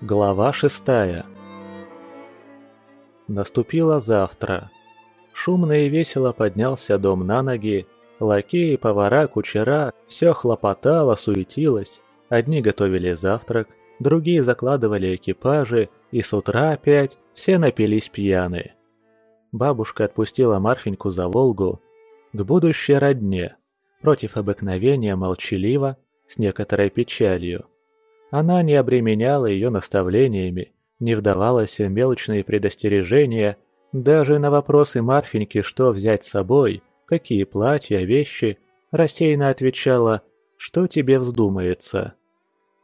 Глава шестая Наступило завтра. Шумно и весело поднялся дом на ноги. Лакеи, повара, кучера – все хлопотало, суетилось. Одни готовили завтрак, другие закладывали экипажи, и с утра опять все напились пьяны. Бабушка отпустила Марфеньку за Волгу к будущей родне, против обыкновения молчаливо, с некоторой печалью. Она не обременяла ее наставлениями, не вдавалась в мелочные предостережения, даже на вопросы Марфеньки, что взять с собой, какие платья, вещи, рассеянно отвечала «что тебе вздумается»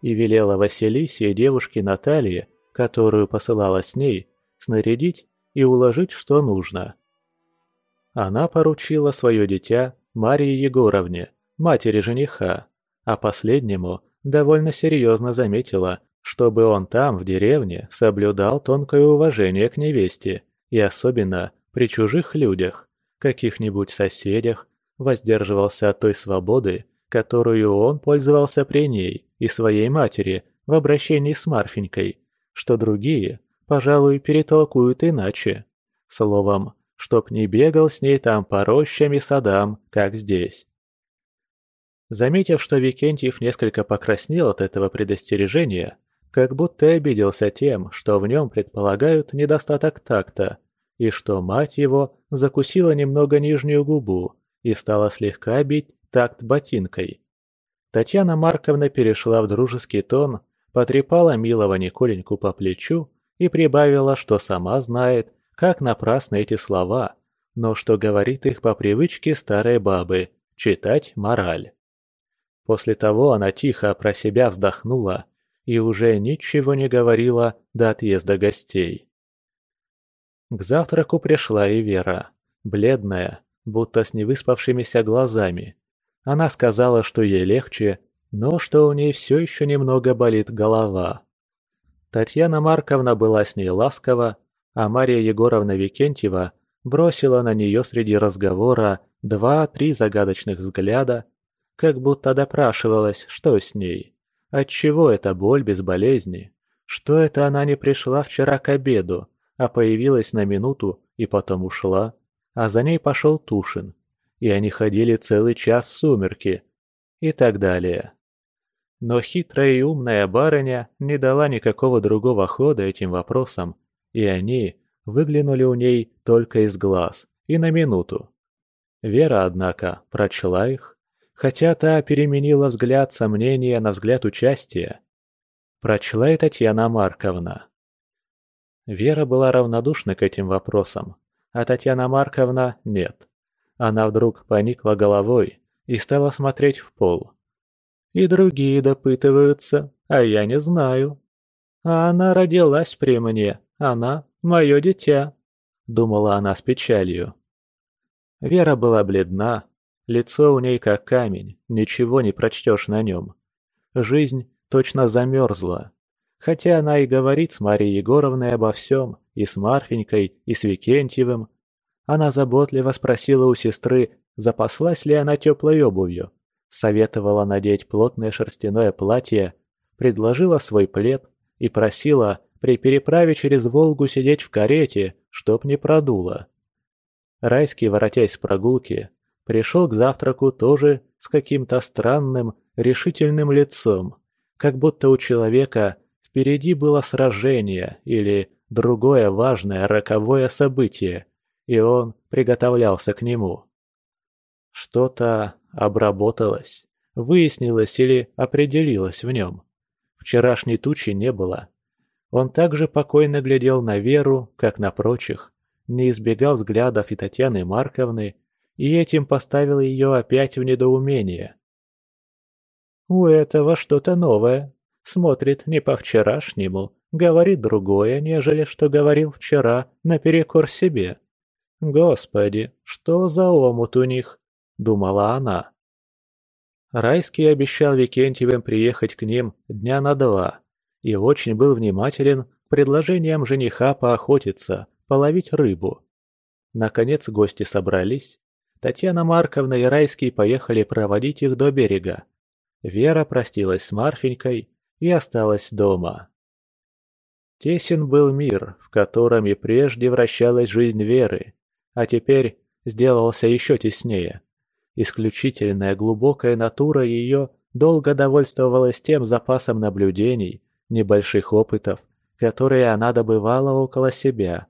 и велела Василисе и девушке Наталье, которую посылала с ней, снарядить и уложить, что нужно. Она поручила свое дитя Марии Егоровне, матери жениха, а последнему довольно серьезно заметила, чтобы он там, в деревне, соблюдал тонкое уважение к невесте и особенно при чужих людях, каких-нибудь соседях, воздерживался от той свободы, которую он пользовался при ней и своей матери в обращении с Марфенькой, что другие, пожалуй, перетолкуют иначе. Словом, чтоб не бегал с ней там по рощам и садам, как здесь. Заметив, что Викентьев несколько покраснел от этого предостережения, как будто обиделся тем, что в нем предполагают недостаток такта, и что мать его закусила немного нижнюю губу и стала слегка бить такт ботинкой. Татьяна Марковна перешла в дружеский тон, потрепала милого Николеньку по плечу и прибавила, что сама знает, как напрасно эти слова, но что говорит их по привычке старой бабы – читать мораль. После того она тихо про себя вздохнула и уже ничего не говорила до отъезда гостей. К завтраку пришла и Вера, бледная, будто с невыспавшимися глазами. Она сказала, что ей легче, но что у ней все еще немного болит голова. Татьяна Марковна была с ней ласкова, а Мария Егоровна Викентьева бросила на нее среди разговора два-три загадочных взгляда как будто допрашивалась, что с ней. Отчего эта боль без болезни? Что это она не пришла вчера к обеду, а появилась на минуту и потом ушла? А за ней пошел Тушин. И они ходили целый час в сумерки. И так далее. Но хитрая и умная барыня не дала никакого другого хода этим вопросам, и они выглянули у ней только из глаз, и на минуту. Вера, однако, прочла их хотя та переменила взгляд сомнения на взгляд участия. Прочла и Татьяна Марковна. Вера была равнодушна к этим вопросам, а Татьяна Марковна – нет. Она вдруг поникла головой и стала смотреть в пол. И другие допытываются, а я не знаю. А она родилась при мне, она – мое дитя, думала она с печалью. Вера была бледна, Лицо у ней как камень, ничего не прочтешь на нем. Жизнь точно замерзла. Хотя она и говорит с Марией Егоровной обо всем, и с Марфенькой, и с Викентьевым. Она заботливо спросила у сестры, запаслась ли она теплой обувью, советовала надеть плотное шерстяное платье, предложила свой плед и просила при переправе через Волгу сидеть в карете, чтоб не продуло. Райский, воротясь с прогулки, пришел к завтраку тоже с каким-то странным, решительным лицом, как будто у человека впереди было сражение или другое важное роковое событие, и он приготовлялся к нему. Что-то обработалось, выяснилось или определилось в нем. Вчерашней тучи не было. Он также покойно глядел на Веру, как на прочих, не избегал взглядов и Татьяны Марковны, и этим поставил ее опять в недоумение. «У этого что-то новое. Смотрит не по-вчерашнему, говорит другое, нежели что говорил вчера наперекор себе. Господи, что за омут у них?» — думала она. Райский обещал Викентьевым приехать к ним дня на два и очень был внимателен к предложениям жениха поохотиться, половить рыбу. Наконец гости собрались, Татьяна Марковна и Райский поехали проводить их до берега. Вера простилась с Марфенькой и осталась дома. Тесен был мир, в котором и прежде вращалась жизнь Веры, а теперь сделался еще теснее. Исключительная глубокая натура ее долго довольствовалась тем запасом наблюдений, небольших опытов, которые она добывала около себя.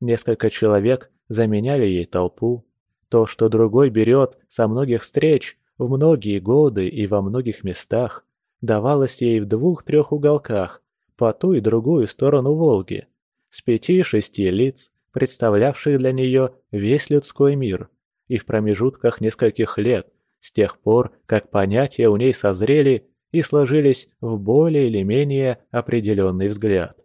Несколько человек заменяли ей толпу. То, что другой берет со многих встреч, в многие годы и во многих местах, давалось ей в двух-трех уголках, по ту и другую сторону Волги, с пяти-шести лиц, представлявших для нее весь людской мир, и в промежутках нескольких лет, с тех пор, как понятия у ней созрели и сложились в более или менее определенный взгляд.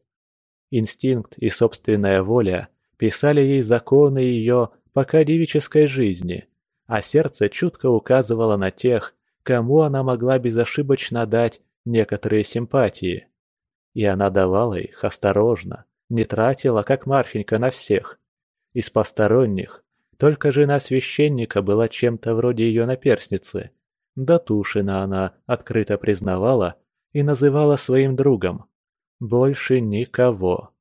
Инстинкт и собственная воля писали ей законы ее пока девической жизни, а сердце чутко указывало на тех, кому она могла безошибочно дать некоторые симпатии. И она давала их осторожно, не тратила, как Марфенька, на всех. Из посторонних только жена священника была чем-то вроде ее наперсницы. Да Тушина она открыто признавала и называла своим другом. Больше никого.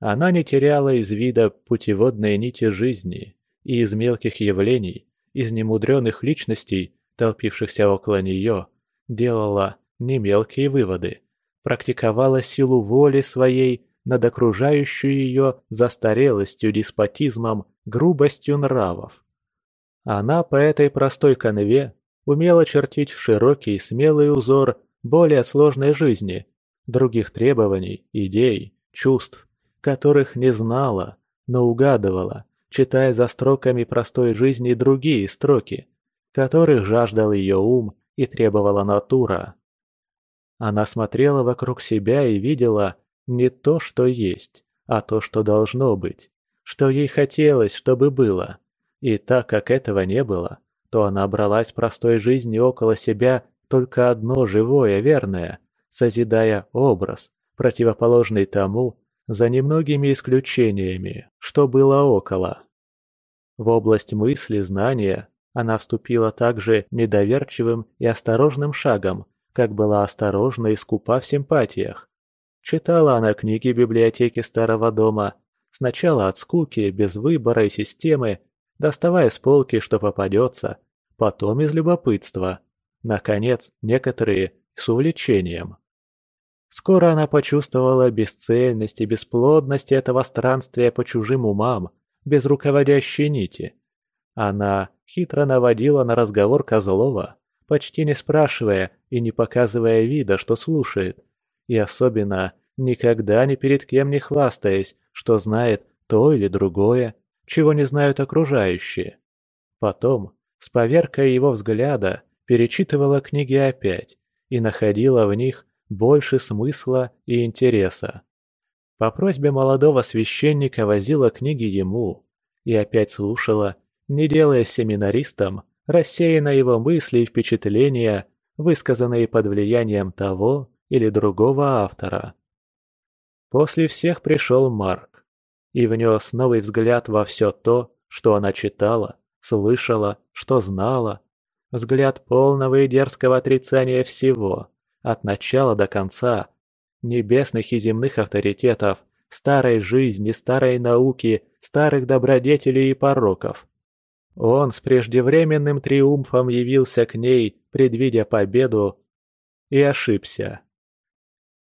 Она не теряла из вида путеводные нити жизни и из мелких явлений, из немудреных личностей, толпившихся около нее, делала не мелкие выводы, практиковала силу воли своей над окружающей ее застарелостью, деспотизмом, грубостью нравов. Она по этой простой конве умела чертить широкий и смелый узор более сложной жизни, других требований, идей, чувств, которых не знала, но угадывала, читая за строками простой жизни другие строки, которых жаждал ее ум и требовала натура. Она смотрела вокруг себя и видела не то, что есть, а то, что должно быть, что ей хотелось, чтобы было. И так как этого не было, то она бралась простой жизни около себя только одно живое, верное, созидая образ, противоположный тому, за немногими исключениями, что было около. В область мысли, знания она вступила также недоверчивым и осторожным шагом, как была осторожна и скупа в симпатиях. Читала она книги библиотеки старого дома, сначала от скуки, без выбора и системы, доставая с полки, что попадется, потом из любопытства, наконец, некоторые с увлечением. Скоро она почувствовала бесцельность и бесплодность этого странствия по чужим умам, без руководящей нити. Она хитро наводила на разговор Козлова, почти не спрашивая и не показывая вида, что слушает, и особенно никогда ни перед кем не хвастаясь, что знает то или другое, чего не знают окружающие. Потом, с поверкой его взгляда, перечитывала книги опять и находила в них больше смысла и интереса. По просьбе молодого священника возила книги ему и опять слушала, не делая семинаристом, рассеяна его мысли и впечатления, высказанные под влиянием того или другого автора. После всех пришел Марк и внес новый взгляд во все то, что она читала, слышала, что знала, взгляд полного и дерзкого отрицания всего, от начала до конца, небесных и земных авторитетов, старой жизни, старой науки, старых добродетелей и пороков. Он с преждевременным триумфом явился к ней, предвидя победу, и ошибся.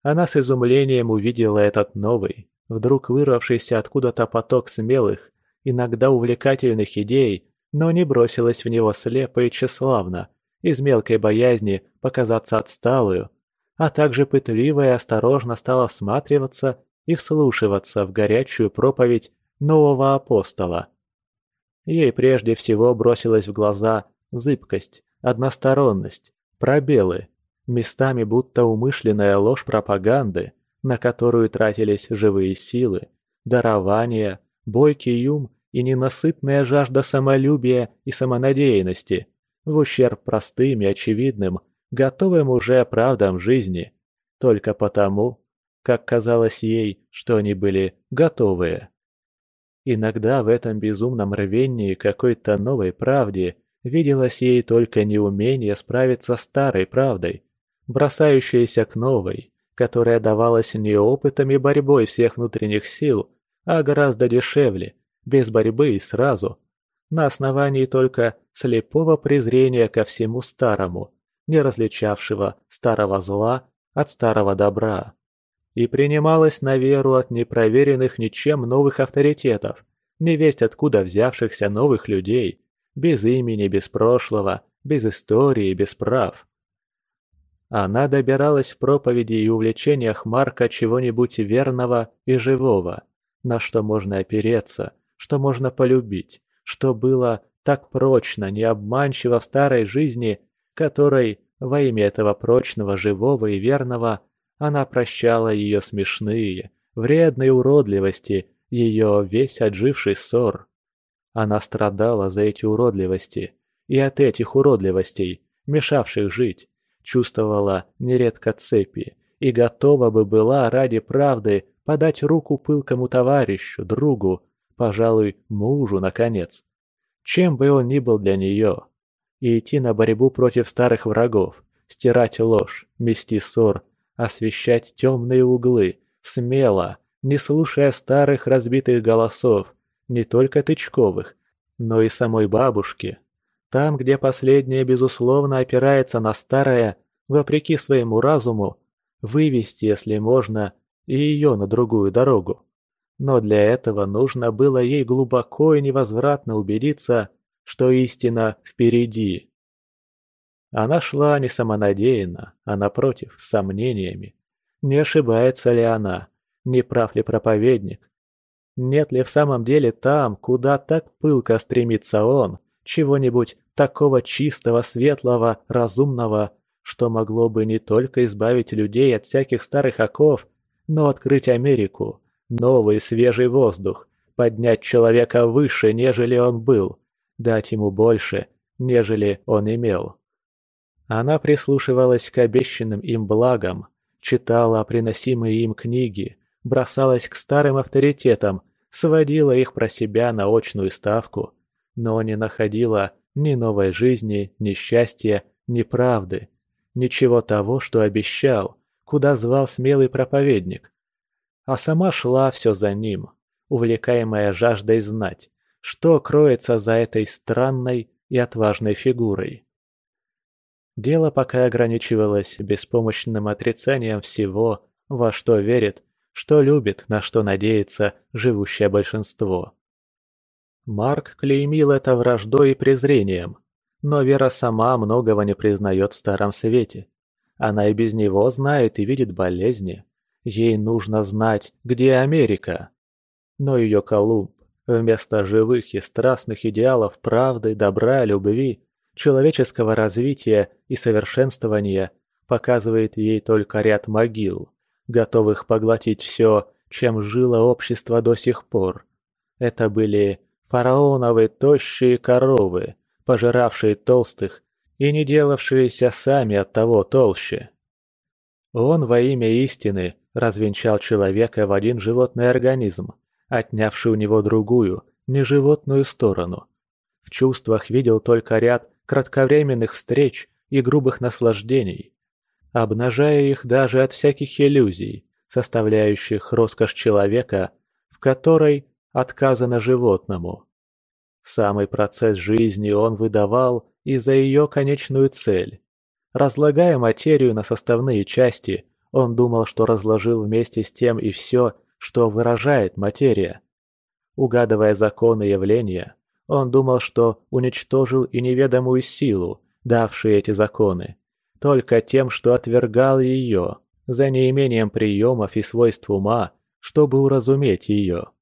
Она с изумлением увидела этот новый, вдруг вырвавшийся откуда-то поток смелых, иногда увлекательных идей, но не бросилась в него слепо и тщеславно, из мелкой боязни показаться отсталую, а также пытливо и осторожно стала всматриваться и вслушиваться в горячую проповедь нового апостола. Ей прежде всего бросилась в глаза зыбкость, односторонность, пробелы, местами будто умышленная ложь пропаганды, на которую тратились живые силы, дарования, бойкий ум и ненасытная жажда самолюбия и самонадеянности – в ущерб простым и очевидным, готовым уже правдам жизни, только потому, как казалось ей, что они были готовые. Иногда в этом безумном рвении какой-то новой правде виделось ей только неумение справиться с старой правдой, бросающейся к новой, которая давалась не опытом и борьбой всех внутренних сил, а гораздо дешевле, без борьбы и сразу, на основании только слепого презрения ко всему старому, не различавшего старого зла от старого добра. И принималась на веру от непроверенных ничем новых авторитетов, невесть откуда взявшихся новых людей, без имени, без прошлого, без истории, без прав. Она добиралась в проповеди и увлечениях Марка чего-нибудь верного и живого, на что можно опереться, что можно полюбить, что было так прочно, необманчиво в старой жизни, которой, во имя этого прочного, живого и верного, она прощала ее смешные, вредные уродливости, ее весь отживший ссор. Она страдала за эти уродливости, и от этих уродливостей, мешавших жить, чувствовала нередко цепи, и готова бы была ради правды подать руку пылкому товарищу, другу, пожалуй, мужу, наконец. Чем бы он ни был для нее. И идти на борьбу против старых врагов, стирать ложь, мести ссор, освещать темные углы, смело, не слушая старых разбитых голосов, не только Тычковых, но и самой бабушки. Там, где последняя, безусловно, опирается на старое, вопреки своему разуму, вывести, если можно, и ее на другую дорогу. Но для этого нужно было ей глубоко и невозвратно убедиться, что истина впереди. Она шла не самонадеянно, а напротив, с сомнениями. Не ошибается ли она? Не прав ли проповедник? Нет ли в самом деле там, куда так пылко стремится он, чего-нибудь такого чистого, светлого, разумного, что могло бы не только избавить людей от всяких старых оков, но открыть Америку, новый свежий воздух, поднять человека выше, нежели он был, дать ему больше, нежели он имел. Она прислушивалась к обещанным им благам, читала приносимые им книги, бросалась к старым авторитетам, сводила их про себя на очную ставку, но не находила ни новой жизни, ни счастья, ни правды, ничего того, что обещал, куда звал смелый проповедник. А сама шла все за ним, увлекаемая жаждой знать, что кроется за этой странной и отважной фигурой. Дело пока ограничивалось беспомощным отрицанием всего, во что верит, что любит, на что надеется живущее большинство. Марк клеймил это враждой и презрением, но Вера сама многого не признает в Старом Свете. Она и без него знает и видит болезни. Ей нужно знать, где Америка. Но ее Колумб, вместо живых и страстных идеалов правды, добра, любви, человеческого развития и совершенствования, показывает ей только ряд могил, готовых поглотить все, чем жило общество до сих пор. Это были фараоновые тощие коровы, пожиравшие толстых и не делавшиеся сами от того толще. Он во имя истины развенчал человека в один животный организм, отнявший у него другую, неживотную сторону. В чувствах видел только ряд кратковременных встреч и грубых наслаждений, обнажая их даже от всяких иллюзий, составляющих роскошь человека, в которой отказано животному. Самый процесс жизни он выдавал и за ее конечную цель. Разлагая материю на составные части, он думал, что разложил вместе с тем и все, что выражает материя. Угадывая законы явления, он думал, что уничтожил и неведомую силу, давшие эти законы, только тем, что отвергал ее, за неимением приемов и свойств ума, чтобы уразуметь ее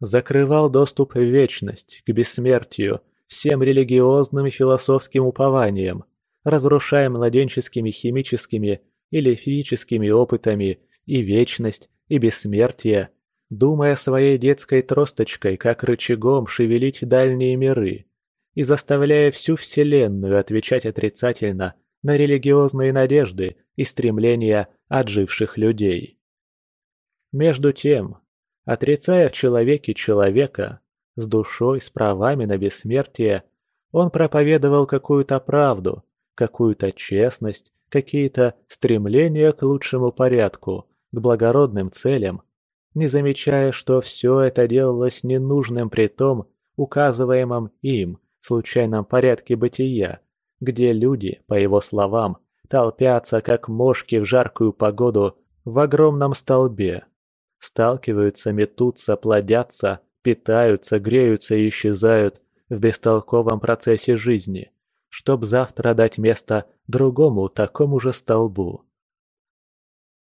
закрывал доступ в вечность, к бессмертию, всем религиозным и философским упованиям, разрушая младенческими химическими или физическими опытами и вечность, и бессмертие, думая своей детской тросточкой, как рычагом шевелить дальние миры, и заставляя всю Вселенную отвечать отрицательно на религиозные надежды и стремления отживших людей. Между тем, Отрицая в человеке человека, с душой, с правами на бессмертие, он проповедовал какую-то правду, какую-то честность какие-то стремления к лучшему порядку, к благородным целям, не замечая, что все это делалось ненужным при том, указываемом им, случайном порядке бытия, где люди, по его словам, толпятся как мошки в жаркую погоду в огромном столбе. Сталкиваются, метутся, плодятся, питаются, греются и исчезают в бестолковом процессе жизни, чтоб завтра дать место другому такому же столбу.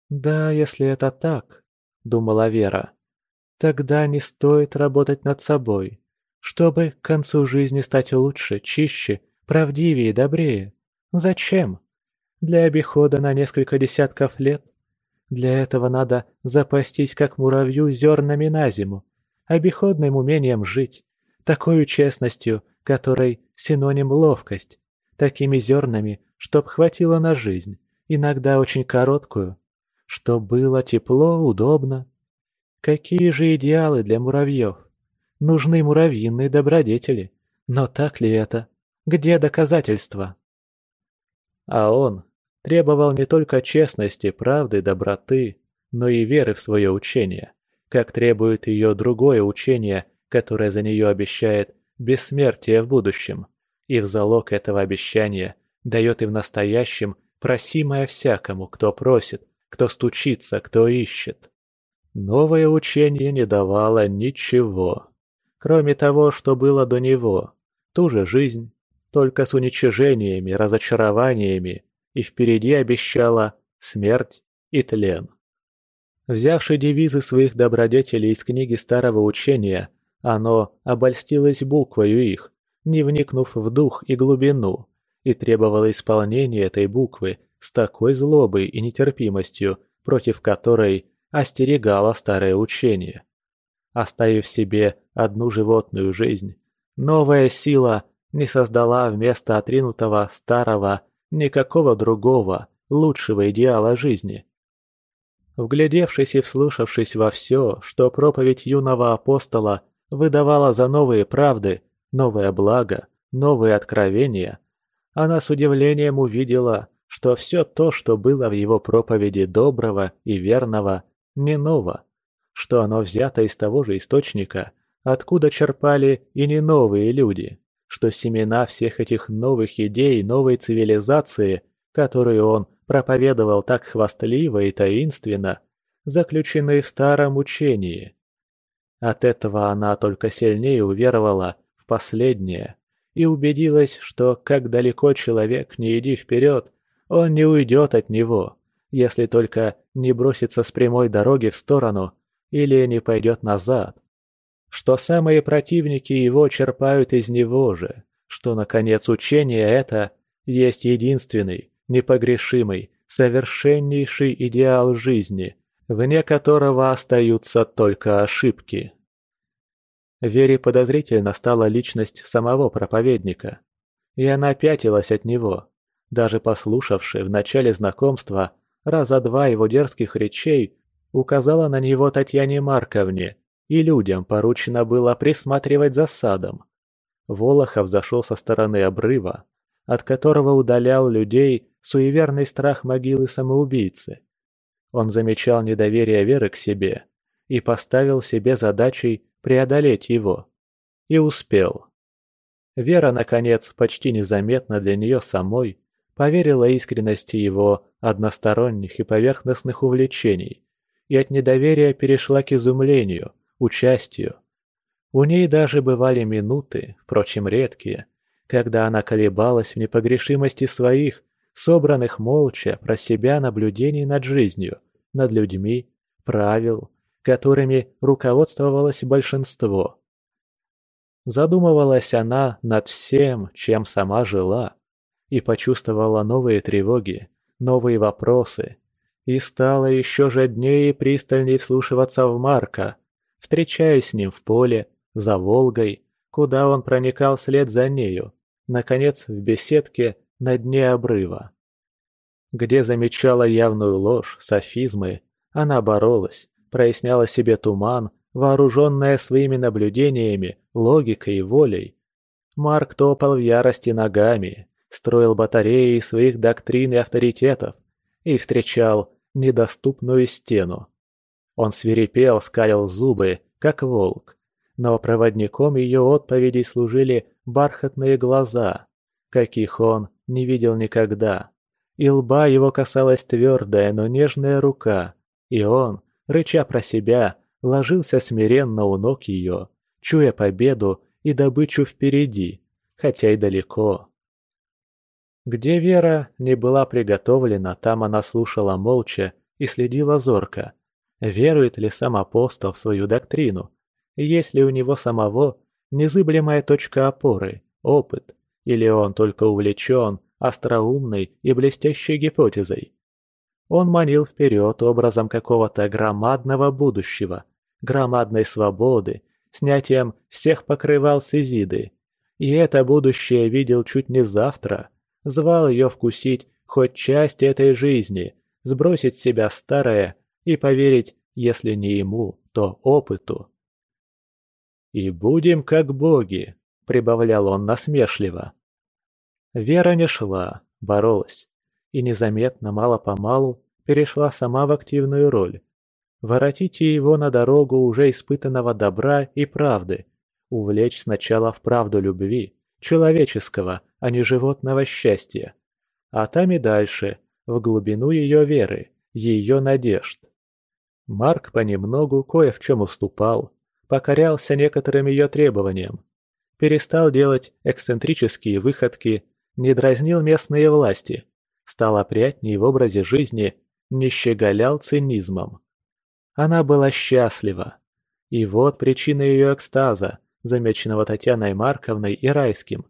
«Да, если это так», — думала Вера, — «тогда не стоит работать над собой, чтобы к концу жизни стать лучше, чище, правдивее и добрее. Зачем? Для обихода на несколько десятков лет? Для этого надо запастись, как муравью, зернами на зиму, обиходным умением жить, такой честностью, которой синоним ловкость, такими зернами, чтоб хватило на жизнь, иногда очень короткую, чтоб было тепло, удобно. Какие же идеалы для муравьев? Нужны муравьиные добродетели. Но так ли это? Где доказательства? А он требовал не только честности, правды, доброты, но и веры в свое учение, как требует ее другое учение, которое за нее обещает бессмертие в будущем, и в залог этого обещания дает и в настоящем просимое всякому, кто просит, кто стучится, кто ищет. Новое учение не давало ничего, кроме того, что было до него, ту же жизнь, только с уничижениями, разочарованиями, и впереди обещала смерть и тлен. Взявши девизы своих добродетелей из книги старого учения, оно обольстилось буквою их, не вникнув в дух и глубину, и требовало исполнения этой буквы с такой злобой и нетерпимостью, против которой остерегало старое учение. Оставив себе одну животную жизнь, новая сила не создала вместо отринутого старого никакого другого, лучшего идеала жизни. Вглядевшись и вслушавшись во все, что проповедь юного апостола выдавала за новые правды, новое благо, новые откровения, она с удивлением увидела, что все то, что было в его проповеди доброго и верного, не ново, что оно взято из того же источника, откуда черпали и не новые люди что семена всех этих новых идей новой цивилизации, которую он проповедовал так хвастливо и таинственно, заключены в старом учении. От этого она только сильнее уверовала в последнее и убедилась, что как далеко человек не иди вперед, он не уйдет от него, если только не бросится с прямой дороги в сторону или не пойдет назад. Что самые противники его черпают из него же, что, наконец, учение это есть единственный, непогрешимый, совершеннейший идеал жизни, вне которого остаются только ошибки. Вере подозрительно стала личность самого проповедника, и она пятилась от него, даже послушавши в начале знакомства раза два его дерзких речей, указала на него Татьяне Марковне и людям поручено было присматривать за садом. Волохов зашел со стороны обрыва, от которого удалял людей суеверный страх могилы самоубийцы. Он замечал недоверие Веры к себе и поставил себе задачей преодолеть его. И успел. Вера, наконец, почти незаметно для нее самой, поверила искренности его односторонних и поверхностных увлечений и от недоверия перешла к изумлению – участию. У ней даже бывали минуты, впрочем редкие, когда она колебалась в непогрешимости своих, собранных молча про себя наблюдений над жизнью, над людьми, правил, которыми руководствовалось большинство. Задумывалась она над всем, чем сама жила, и почувствовала новые тревоги, новые вопросы, и стала еще жаднее и пристальнее вслушиваться в Марка, встречаясь с ним в поле, за Волгой, куда он проникал вслед за нею, наконец в беседке на дне обрыва. Где замечала явную ложь, софизмы, она боролась, проясняла себе туман, вооруженная своими наблюдениями, логикой и волей. Марк топал в ярости ногами, строил батареи своих доктрин и авторитетов и встречал недоступную стену. Он свирепел, скалил зубы, как волк, но проводником ее отповедей служили бархатные глаза, каких он не видел никогда. И лба его касалась твердая, но нежная рука, и он, рыча про себя, ложился смиренно у ног ее, чуя победу и добычу впереди, хотя и далеко. Где Вера не была приготовлена, там она слушала молча и следила зорко. Верует ли сам апостол в свою доктрину? Есть ли у него самого незыблемая точка опоры, опыт? Или он только увлечен остроумной и блестящей гипотезой? Он манил вперед образом какого-то громадного будущего, громадной свободы, снятием всех покрывал с Изиды. И это будущее видел чуть не завтра, звал ее вкусить хоть часть этой жизни, сбросить с себя старое и поверить, если не ему, то опыту. «И будем как боги», — прибавлял он насмешливо. Вера не шла, боролась, и незаметно, мало-помалу, перешла сама в активную роль. Воротите его на дорогу уже испытанного добра и правды, увлечь сначала в правду любви, человеческого, а не животного счастья, а там и дальше, в глубину ее веры, ее надежд. Марк понемногу кое в чем уступал, покорялся некоторым ее требованиям, перестал делать эксцентрические выходки, не дразнил местные власти, стал опрятней в образе жизни, не щеголял цинизмом. Она была счастлива. И вот причина ее экстаза, замеченного Татьяной Марковной и Райским.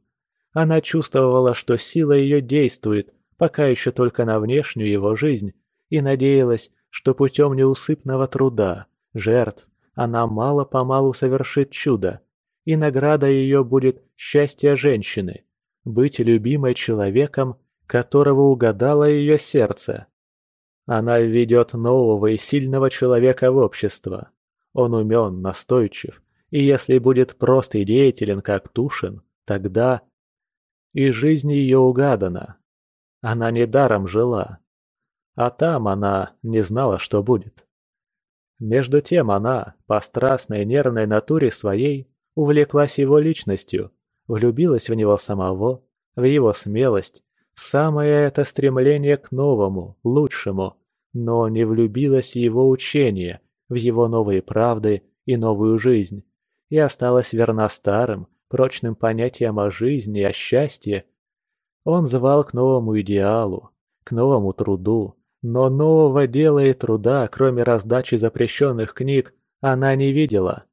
Она чувствовала, что сила ее действует, пока еще только на внешнюю его жизнь, и надеялась, что путем неусыпного труда, жертв, она мало-помалу совершит чудо, и награда ее будет счастье женщины, быть любимой человеком, которого угадало ее сердце. Она введет нового и сильного человека в общество. Он умен, настойчив, и если будет прост и деятелен, как Тушин, тогда... И жизнь ее угадана. Она недаром жила. А там она не знала, что будет. Между тем она, по страстной нервной натуре своей, увлеклась его личностью, влюбилась в него самого, в его смелость, Самое это стремление к новому, лучшему, но не влюбилась в его учение, в его новые правды и новую жизнь, и осталась верна старым, прочным понятиям о жизни и о счастье. Он звал к новому идеалу, к новому труду, но нового дела и труда, кроме раздачи запрещенных книг, она не видела.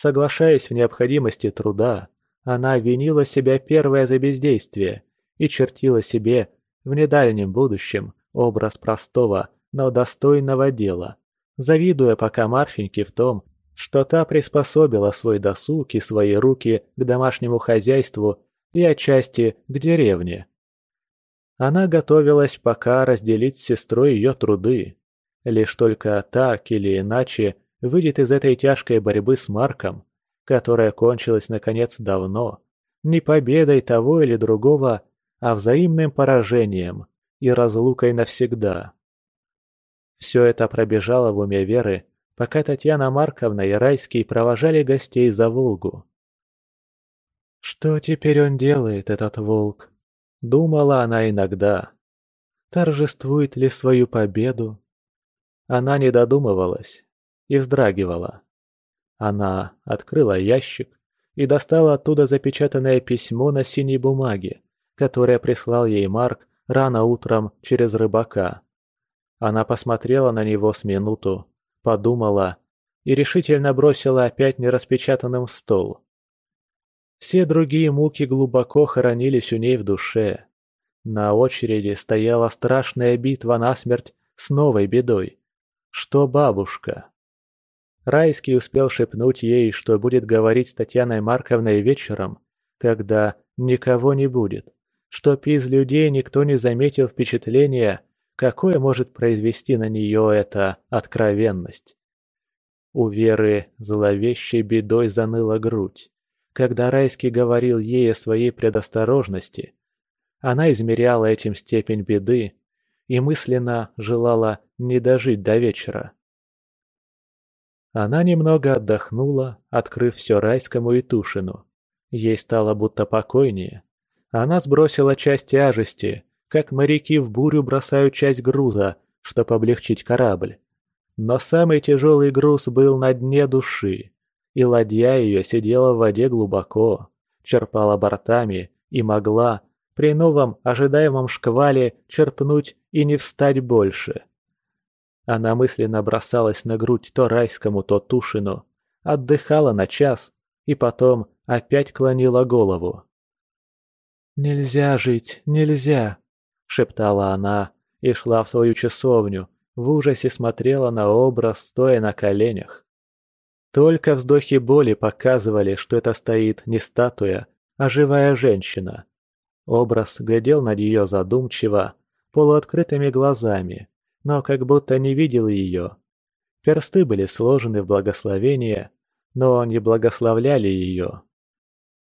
Соглашаясь в необходимости труда, она винила себя первое за бездействие – и чертила себе в недальнем будущем образ простого, но достойного дела, завидуя пока Марфеньке в том, что та приспособила свой досуг и свои руки к домашнему хозяйству и отчасти к деревне. Она готовилась пока разделить с сестрой ее труды. Лишь только так или иначе выйдет из этой тяжкой борьбы с Марком, которая кончилась наконец давно, не победой того или другого, а взаимным поражением и разлукой навсегда. Все это пробежало в уме Веры, пока Татьяна Марковна и Райский провожали гостей за Волгу. «Что теперь он делает, этот волк?» — думала она иногда. «Торжествует ли свою победу?» Она не додумывалась и вздрагивала. Она открыла ящик и достала оттуда запечатанное письмо на синей бумаге, которое прислал ей Марк рано утром через рыбака. Она посмотрела на него с минуту, подумала и решительно бросила опять нераспечатанным в стол. Все другие муки глубоко хоронились у ней в душе. На очереди стояла страшная битва насмерть с новой бедой. Что бабушка? Райский успел шепнуть ей, что будет говорить с Татьяной Марковной вечером, когда никого не будет чтоб из людей никто не заметил впечатления, какое может произвести на нее эта откровенность. У Веры зловещей бедой заныла грудь, когда Райский говорил ей о своей предосторожности. Она измеряла этим степень беды и мысленно желала не дожить до вечера. Она немного отдохнула, открыв все Райскому и Тушину. Ей стало будто покойнее. Она сбросила часть тяжести, как моряки в бурю бросают часть груза, чтобы облегчить корабль. Но самый тяжелый груз был на дне души, и ладья ее сидела в воде глубоко, черпала бортами и могла, при новом ожидаемом шквале, черпнуть и не встать больше. Она мысленно бросалась на грудь то Райскому, то Тушину, отдыхала на час и потом опять клонила голову. «Нельзя жить, нельзя!» – шептала она и шла в свою часовню, в ужасе смотрела на образ, стоя на коленях. Только вздохи боли показывали, что это стоит не статуя, а живая женщина. Образ глядел на нее задумчиво, полуоткрытыми глазами, но как будто не видел ее. Персты были сложены в благословение, но не благословляли ее.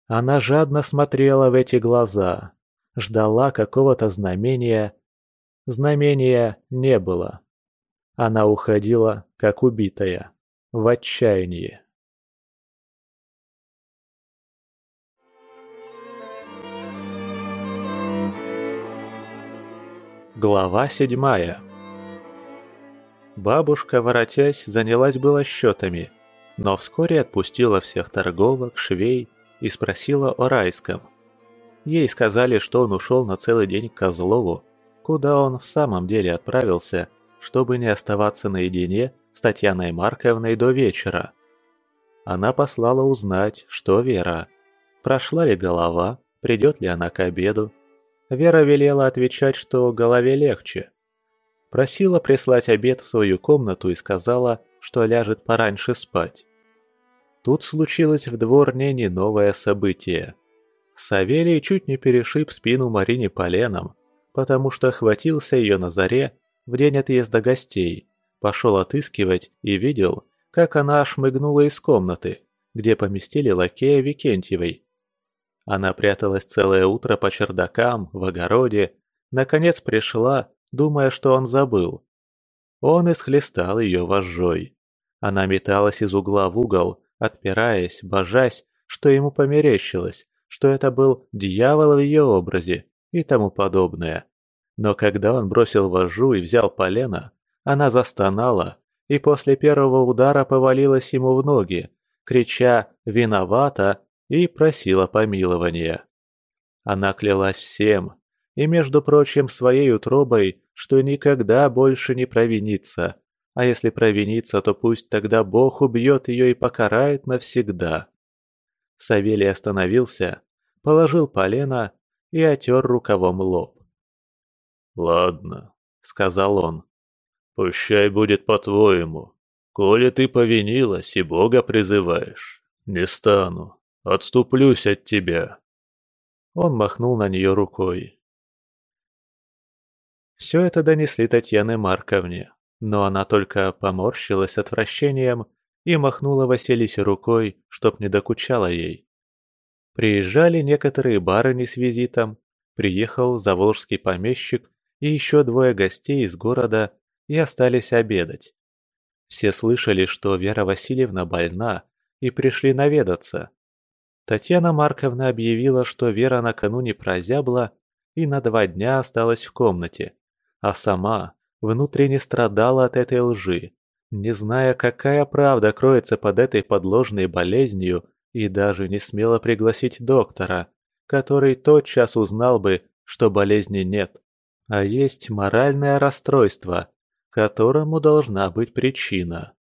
Она жадно смотрела в эти глаза, ждала какого-то знамения. Знамения не было. Она уходила, как убитая, в отчаянии. Глава седьмая Бабушка, воротясь, занялась было счетами, но вскоре отпустила всех торговок, швей и спросила о райском. Ей сказали, что он ушел на целый день к Козлову, куда он в самом деле отправился, чтобы не оставаться наедине с Татьяной Марковной до вечера. Она послала узнать, что Вера. Прошла ли голова, придет ли она к обеду. Вера велела отвечать, что голове легче – Просила прислать обед в свою комнату и сказала, что ляжет пораньше спать. Тут случилось в дворне не новое событие. Савелий чуть не перешиб спину Марине поленом, потому что охватился ее на заре в день отъезда гостей, пошел отыскивать и видел, как она шмыгнула из комнаты, где поместили лакея Викентьевой. Она пряталась целое утро по чердакам, в огороде, наконец пришла думая, что он забыл. Он исхлестал ее вожжой. Она металась из угла в угол, отпираясь, божась, что ему померещилось, что это был дьявол в ее образе и тому подобное. Но когда он бросил вожжу и взял полено, она застонала и после первого удара повалилась ему в ноги, крича «виновата» и просила помилования. Она клялась всем, и, между прочим, своей утробой, что никогда больше не провинится, а если провинится, то пусть тогда Бог убьет ее и покарает навсегда. Савелий остановился, положил полено и отер рукавом лоб. «Ладно», — сказал он, — «пущай будет по-твоему. Коли ты повинилась и Бога призываешь, не стану, отступлюсь от тебя». Он махнул на нее рукой. Все это донесли Татьяне Марковне, но она только поморщилась отвращением и махнула Василисе рукой, чтоб не докучала ей. Приезжали некоторые барыни с визитом, приехал заволжский помещик и еще двое гостей из города и остались обедать. Все слышали, что Вера Васильевна больна, и пришли наведаться. Татьяна Марковна объявила, что Вера накануне прозябла и на два дня осталась в комнате а сама внутренне страдала от этой лжи, не зная, какая правда кроется под этой подложной болезнью, и даже не смела пригласить доктора, который тотчас узнал бы, что болезни нет, а есть моральное расстройство, которому должна быть причина.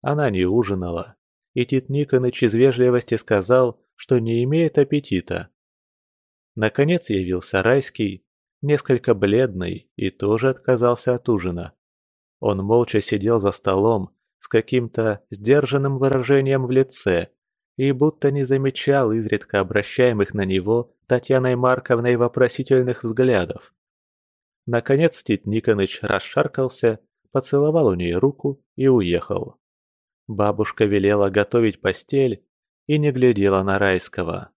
Она не ужинала, и Тит Никоныч из вежливости сказал, что не имеет аппетита. Наконец явился Райский, несколько бледный и тоже отказался от ужина. Он молча сидел за столом с каким-то сдержанным выражением в лице и будто не замечал изредка обращаемых на него Татьяной Марковной вопросительных взглядов. Наконец Тит Никоныч расшаркался, поцеловал у нее руку и уехал. Бабушка велела готовить постель и не глядела на Райского.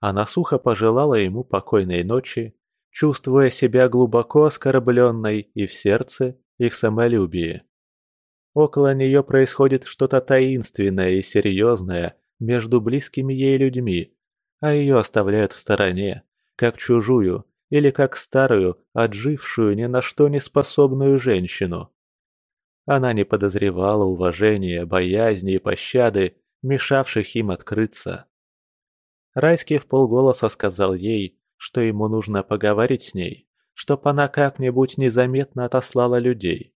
Она сухо пожелала ему покойной ночи, чувствуя себя глубоко оскорбленной и в сердце, и в самолюбии. Около нее происходит что-то таинственное и серьезное между близкими ей людьми, а ее оставляют в стороне, как чужую или как старую, отжившую ни на что не способную женщину. Она не подозревала уважения, боязни и пощады, мешавших им открыться. Райский в полголоса сказал ей, что ему нужно поговорить с ней, чтоб она как-нибудь незаметно отослала людей.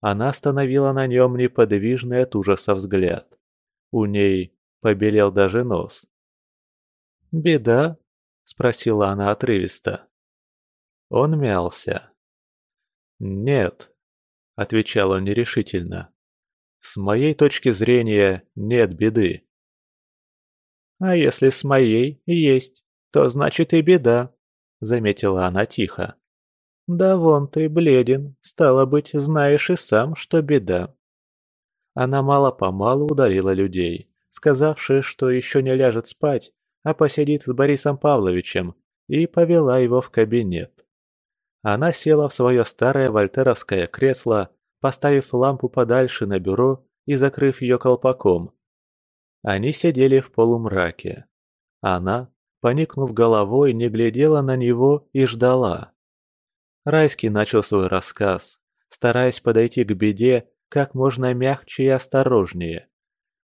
Она остановила на нем неподвижный от ужаса взгляд. У ней побелел даже нос. «Беда?» – спросила она отрывисто. Он мялся. «Нет», – отвечал он нерешительно. «С моей точки зрения нет беды». «А если с моей есть, то значит и беда», – заметила она тихо. «Да вон ты бледен, стало быть, знаешь и сам, что беда». Она мало-помалу удалила людей, сказавши, что еще не ляжет спать, а посидит с Борисом Павловичем, и повела его в кабинет. Она села в свое старое вольтеровское кресло, поставив лампу подальше на бюро и закрыв ее колпаком. Они сидели в полумраке. Она, поникнув головой, не глядела на него и ждала. Райский начал свой рассказ, стараясь подойти к беде как можно мягче и осторожнее.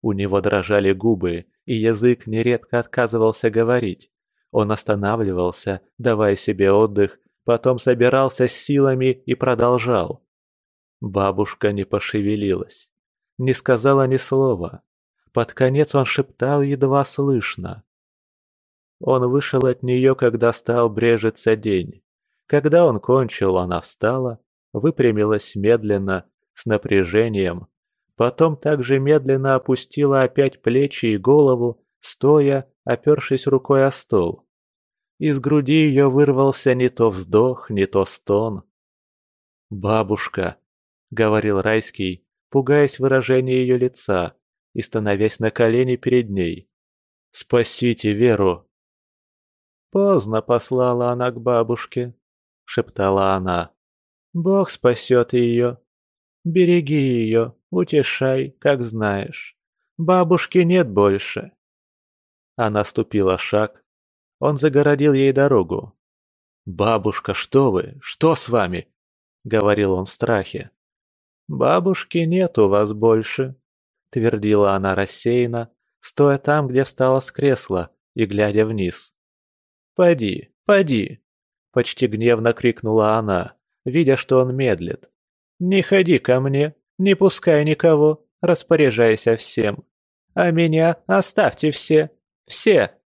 У него дрожали губы, и язык нередко отказывался говорить. Он останавливался, давая себе отдых, потом собирался с силами и продолжал. Бабушка не пошевелилась, не сказала ни слова. Под конец он шептал едва слышно. Он вышел от нее, когда стал брежиться день. Когда он кончил, она встала, выпрямилась медленно, с напряжением, Потом также медленно опустила опять плечи и голову, стоя, опершись рукой о стол. Из груди ее вырвался не то вздох, не то стон. «Бабушка», — говорил Райский, пугаясь выражения ее лица и становясь на колени перед ней. «Спасите Веру!» «Поздно послала она к бабушке», — шептала она. «Бог спасет ее. Береги ее, Утешай, как знаешь. Бабушки нет больше. Она ступила шаг. Он загородил ей дорогу. «Бабушка, что вы? Что с вами?» — говорил он в страхе. «Бабушки нет у вас больше», — твердила она рассеянно, стоя там, где встала с кресла и глядя вниз. «Поди, поди!» — почти гневно крикнула она, видя, что он медлит. «Не ходи ко мне, не пускай никого, распоряжайся всем. А меня оставьте все, все!»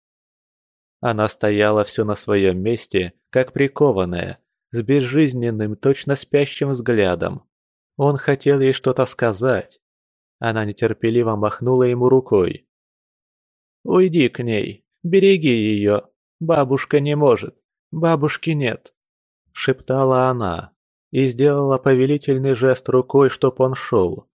Она стояла все на своем месте, как прикованная, с безжизненным, точно спящим взглядом. Он хотел ей что-то сказать. Она нетерпеливо махнула ему рукой. «Уйди к ней, береги ее. Бабушка не может, бабушки нет», — шептала она и сделала повелительный жест рукой, чтоб он шел.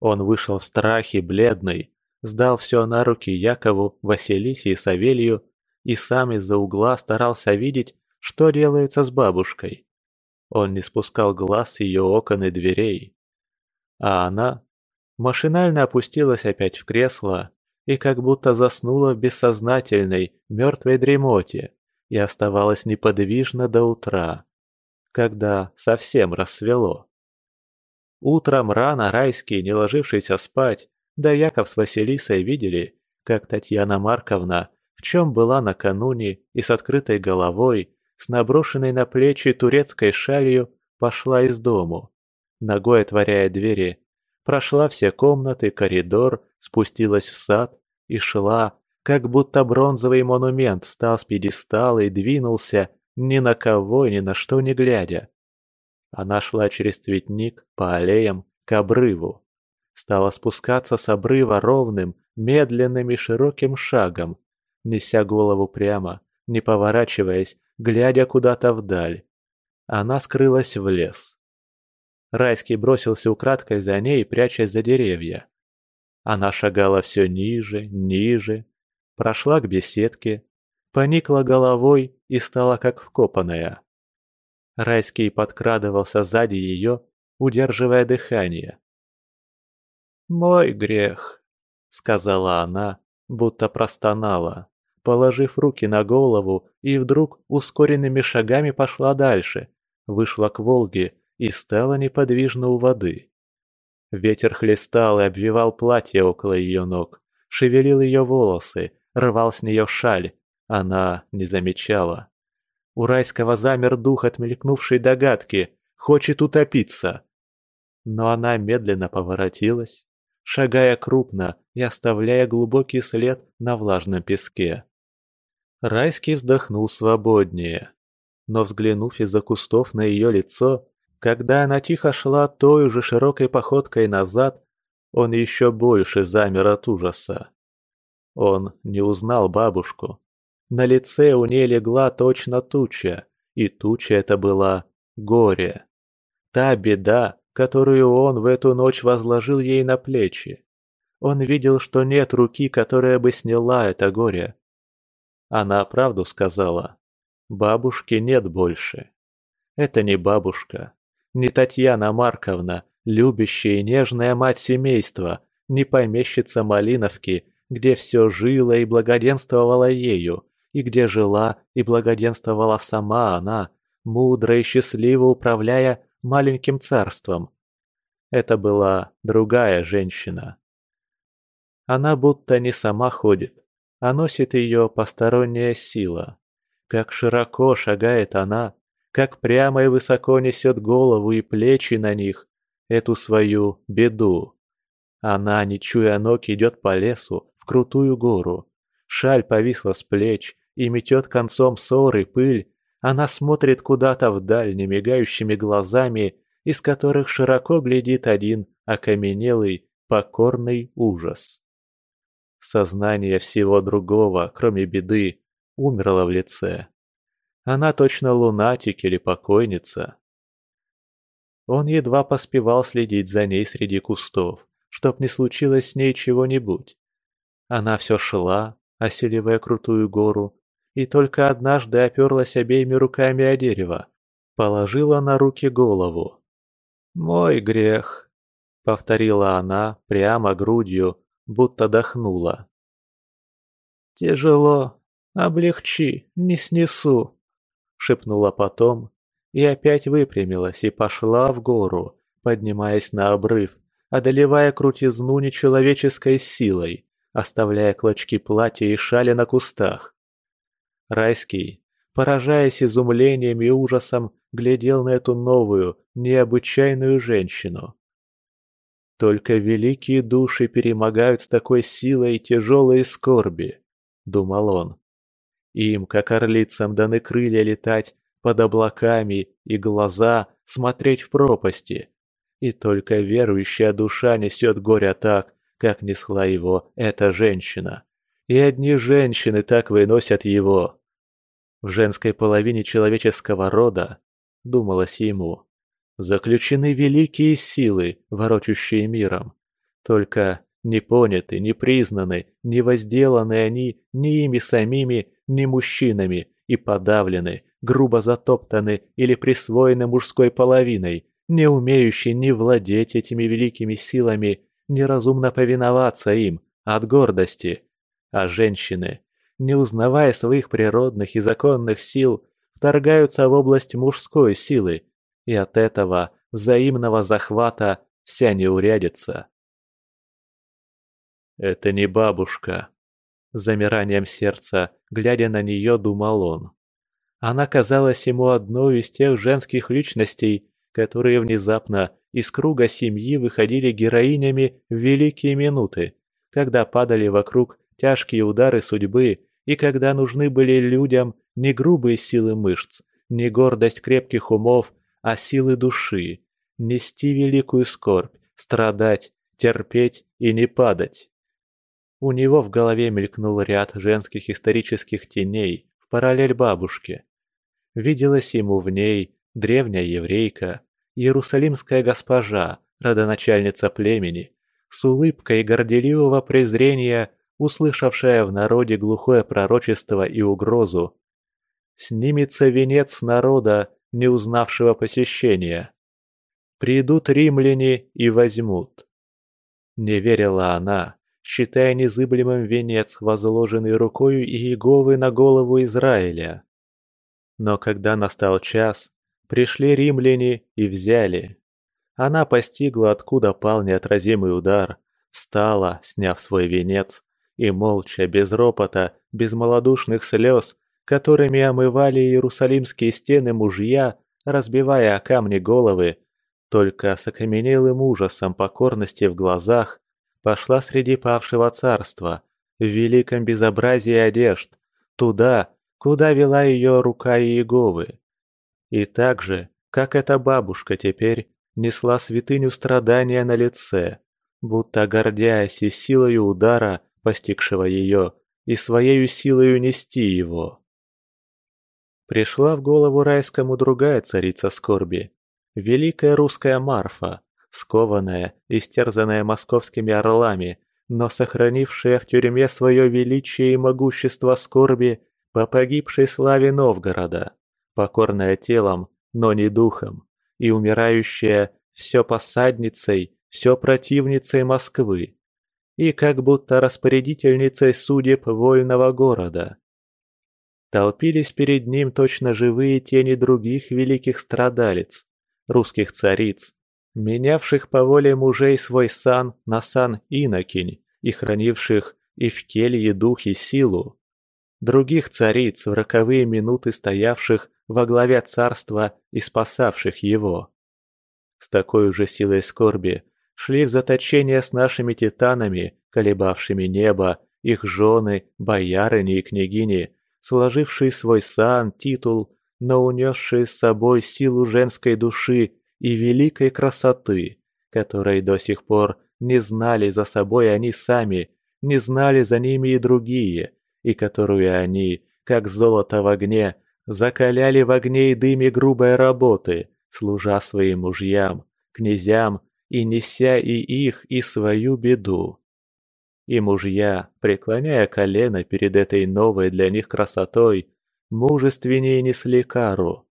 Он вышел в страхе, бледный, сдал все на руки Якову, Василисе и Савелью и сам из-за угла старался видеть, что делается с бабушкой. Он не спускал глаз с ее окон и дверей. А она машинально опустилась опять в кресло и как будто заснула в бессознательной, мертвой дремоте и оставалась неподвижно до утра когда совсем рассвело. Утром рано Райский, не ложившийся спать, да Яков с Василисой видели, как Татьяна Марковна, в чем была накануне и с открытой головой, с наброшенной на плечи турецкой шалью, пошла из дому. Ногой отворяя двери, прошла все комнаты, коридор, спустилась в сад и шла, как будто бронзовый монумент встал с пьедестала и двинулся, ни на кого ни на что не глядя. Она шла через цветник, по аллеям, к обрыву. Стала спускаться с обрыва ровным, медленным и широким шагом, неся голову прямо, не поворачиваясь, глядя куда-то вдаль. Она скрылась в лес. Райский бросился украдкой за ней, прячась за деревья. Она шагала все ниже, ниже, прошла к беседке, поникла головой и стала как вкопанная. Райский подкрадывался сзади ее, удерживая дыхание. «Мой грех», — сказала она, будто простонала, положив руки на голову и вдруг ускоренными шагами пошла дальше, вышла к Волге и стала неподвижно у воды. Ветер хлестал и обвивал платье около ее ног, шевелил ее волосы, рвал с нее шаль, она не замечала. У Райского замер дух от мелькнувшей догадки, хочет утопиться. Но она медленно поворотилась, шагая крупно и оставляя глубокий след на влажном песке. Райский вздохнул свободнее, но взглянув из-за кустов на ее лицо, когда она тихо шла той же широкой походкой назад, он еще больше замер от ужаса. Он не узнал бабушку. На лице у ней легла точно туча, и туча это была горе. Та беда, которую он в эту ночь возложил ей на плечи. Он видел, что нет руки, которая бы сняла это горе. Она правду сказала. Бабушки нет больше. Это не бабушка, не Татьяна Марковна, любящая и нежная мать семейства, не помещица Малиновки, где все жило и благоденствовало ею, и где жила и благоденствовала сама она, мудро и счастливо управляя маленьким царством. Это была другая женщина. Она будто не сама ходит, а носит ее посторонняя сила. Как широко шагает она, как прямо и высоко несет голову и плечи на них, эту свою беду. Она, не чуя ног, идет по лесу, в крутую гору. Шаль повисла с плеч и метет концом ссоры пыль. Она смотрит куда-то вдаль немигающими глазами, из которых широко глядит один окаменелый, покорный ужас. Сознание всего другого, кроме беды, умерло в лице. Она точно лунатик или покойница. Он едва поспевал следить за ней среди кустов, чтоб не случилось с ней чего-нибудь. Она все шла, осиливая крутую гору, и только однажды оперлась обеими руками о дерево, положила на руки голову. «Мой грех», — повторила она прямо грудью, будто дохнула. «Тяжело, облегчи, не снесу», шепнула потом и опять выпрямилась и пошла в гору, поднимаясь на обрыв, одолевая крутизну нечеловеческой силой, оставляя клочки платья и шали на кустах. Райский, поражаясь изумлением и ужасом, глядел на эту новую, необычайную женщину. Только великие души перемогают с такой силой тяжелые скорби, думал он. Им, как орлицам, даны крылья летать под облаками и глаза смотреть в пропасти. И только верующая душа несет горе так, как несла его эта женщина. И одни женщины так выносят его. В женской половине человеческого рода, думалось ему, заключены великие силы, ворочущие миром. Только не поняты, не признаны, не возделаны они ни ими самими, ни мужчинами и подавлены, грубо затоптаны или присвоены мужской половиной, не умеющей ни владеть этими великими силами, ни разумно повиноваться им от гордости. А женщины, не узнавая своих природных и законных сил, вторгаются в область мужской силы, и от этого взаимного захвата вся неурядица. «Это не бабушка», — замиранием сердца, глядя на нее, думал он. Она казалась ему одной из тех женских личностей, которые внезапно из круга семьи выходили героинями в великие минуты, когда падали вокруг тяжкие удары судьбы и когда нужны были людям не грубые силы мышц, не гордость крепких умов, а силы души, нести великую скорбь, страдать, терпеть и не падать. У него в голове мелькнул ряд женских исторических теней в параллель бабушке. Виделась ему в ней древняя еврейка, иерусалимская госпожа, родоначальница племени, с улыбкой горделивого презрения, услышавшая в народе глухое пророчество и угрозу. Снимется венец народа, не узнавшего посещения. Придут римляне и возьмут. Не верила она, считая незыблемым венец, возложенный рукою Иеговы на голову Израиля. Но когда настал час, пришли римляне и взяли. Она постигла, откуда пал неотразимый удар, встала, сняв свой венец, и молча, без ропота, без малодушных слез, которыми омывали иерусалимские стены мужья, разбивая о камни головы, только с окаменелым ужасом покорности в глазах, пошла среди павшего царства, в великом безобразии одежд, туда, куда вела ее рука Иеговы. И так же, как эта бабушка теперь, несла святыню страдания на лице, будто гордясь и силою удара, постигшего ее, и своею силою нести его. Пришла в голову райскому другая царица скорби, великая русская Марфа, скованная, истерзанная московскими орлами, но сохранившая в тюрьме свое величие и могущество скорби по погибшей славе Новгорода, покорная телом, но не духом, и умирающая все посадницей, все противницей Москвы, и как будто распорядительницей судеб вольного города. Толпились перед ним точно живые тени других великих страдалец, русских цариц, менявших по воле мужей свой сан на сан инокинь и хранивших и в келье дух и силу. Других цариц в роковые минуты стоявших во главе царства и спасавших его. С такой же силой скорби шли в заточение с нашими титанами, колебавшими небо, их жены, боярыни и княгини, сложившие свой сан, титул, но унесшие с собой силу женской души и великой красоты, которой до сих пор не знали за собой они сами, не знали за ними и другие, и которую они, как золото в огне, закаляли в огне и дыме грубой работы, служа своим мужьям, князьям и неся и их, и свою беду. И мужья, преклоняя колено перед этой новой для них красотой, мужественнее несли кару.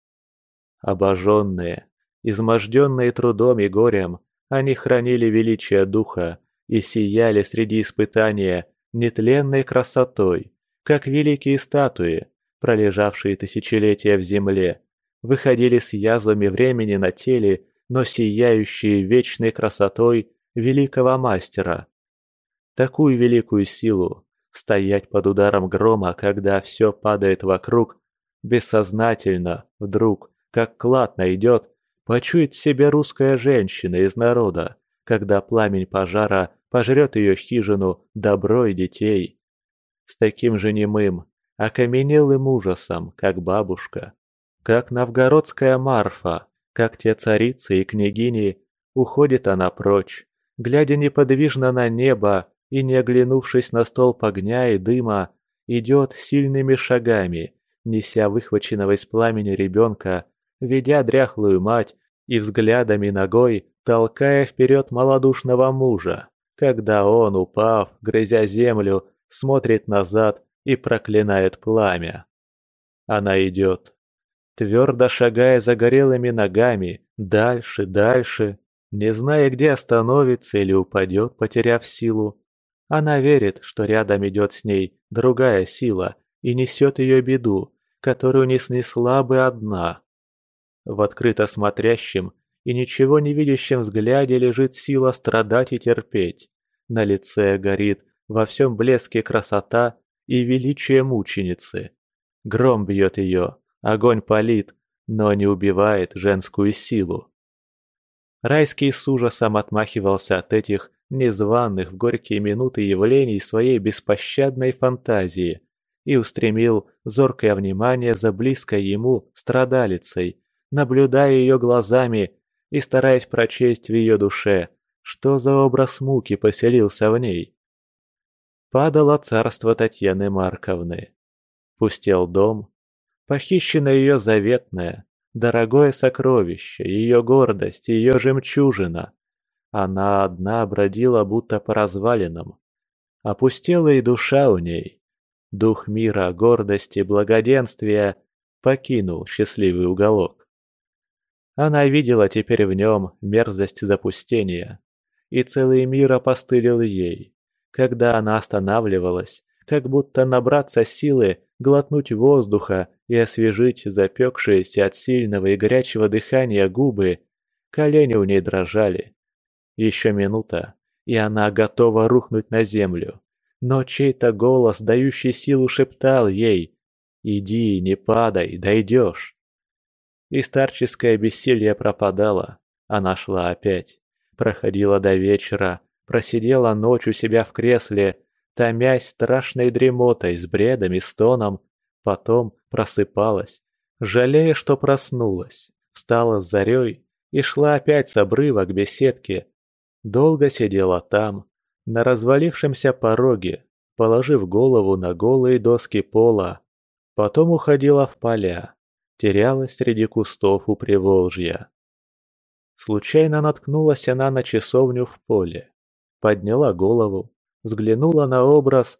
Обожженные, изможденные трудом и горем, они хранили величие духа и сияли среди испытания нетленной красотой, как великие статуи, пролежавшие тысячелетия в земле, выходили с язвами времени на теле, но сияющие вечной красотой великого мастера. Такую великую силу, стоять под ударом грома, когда все падает вокруг, бессознательно, вдруг, как клад найдет, почует в себе русская женщина из народа, когда пламень пожара пожрет ее хижину, добро и детей. С таким же немым, окаменелым ужасом, как бабушка, как новгородская Марфа, как те царицы и княгини, уходит она прочь, глядя неподвижно на небо и, не оглянувшись на столб огня и дыма, идет сильными шагами, неся выхваченного из пламени ребенка, ведя дряхлую мать и взглядами ногой толкая вперед малодушного мужа, когда он, упав, грызя землю, смотрит назад и проклинает пламя. Она идет, твердо шагая загорелыми ногами, дальше, дальше, не зная, где остановится или упадет, потеряв силу. Она верит, что рядом идет с ней другая сила и несет ее беду, которую не снесла бы одна. В открыто смотрящем и ничего не видящем взгляде лежит сила страдать и терпеть. На лице горит во всем блеске красота и величие мученицы. Гром бьет ее, огонь палит, но не убивает женскую силу. Райский с ужасом отмахивался от этих незваных в горькие минуты явлений своей беспощадной фантазии и устремил зоркое внимание за близкой ему страдалицей, наблюдая ее глазами и стараясь прочесть в ее душе, что за образ муки поселился в ней падало царство Татьяны Марковны. Пустел дом, похищено ее заветное, дорогое сокровище, ее гордость, ее жемчужина. Она одна бродила будто по развалинам. Опустела и душа у ней. Дух мира, гордости, благоденствия покинул счастливый уголок. Она видела теперь в нем мерзость запустения, и целый мир опостылил ей, когда она останавливалась, как будто набраться силы, глотнуть воздуха и освежить запекшиеся от сильного и горячего дыхания губы, колени у ней дрожали. Еще минута, и она готова рухнуть на землю. Но чей-то голос, дающий силу, шептал ей «Иди, не падай, дойдешь». И старческое бессилие пропадало. Она шла опять. Проходила до вечера, просидела ночь у себя в кресле, томясь страшной дремотой с бредом и стоном, потом просыпалась, жалея, что проснулась, встала с зарей и шла опять с обрыва к беседке. Долго сидела там, на развалившемся пороге, положив голову на голые доски пола. Потом уходила в поля, терялась среди кустов у Приволжья. Случайно наткнулась она на часовню в поле. Подняла голову, взглянула на образ,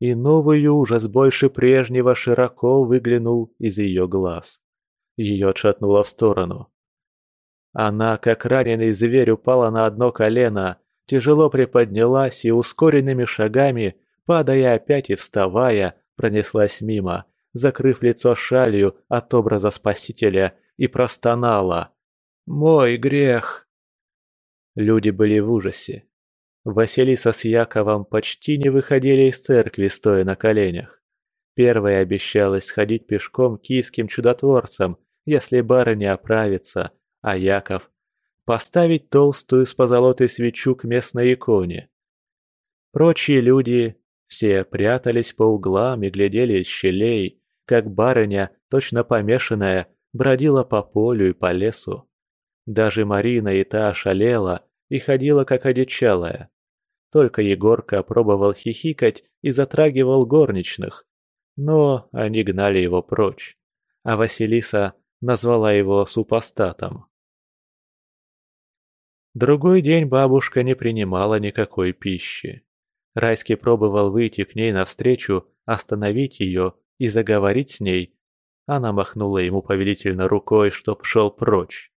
и новый ужас больше прежнего широко выглянул из ее глаз. Ее отшатнуло в сторону. Она, как раненый зверь, упала на одно колено, тяжело приподнялась и ускоренными шагами, падая опять и вставая, пронеслась мимо, закрыв лицо шалью от образа Спасителя, и простонала. «Мой грех!» Люди были в ужасе. Василиса с Яковом почти не выходили из церкви, стоя на коленях. Первая обещалась сходить пешком к киевским чудотворцам, если барыня оправится, а Яков – поставить толстую с позолотой свечу к местной иконе. Прочие люди все прятались по углам и глядели из щелей, как барыня, точно помешанная, бродила по полю и по лесу. Даже Марина и та ошалела и ходила как одичалая. Только Егорка пробовал хихикать и затрагивал горничных. Но они гнали его прочь. А Василиса назвала его супостатом. Другой день бабушка не принимала никакой пищи. Райский пробовал выйти к ней навстречу, остановить ее и заговорить с ней. Она махнула ему повелительно рукой, чтоб шел прочь.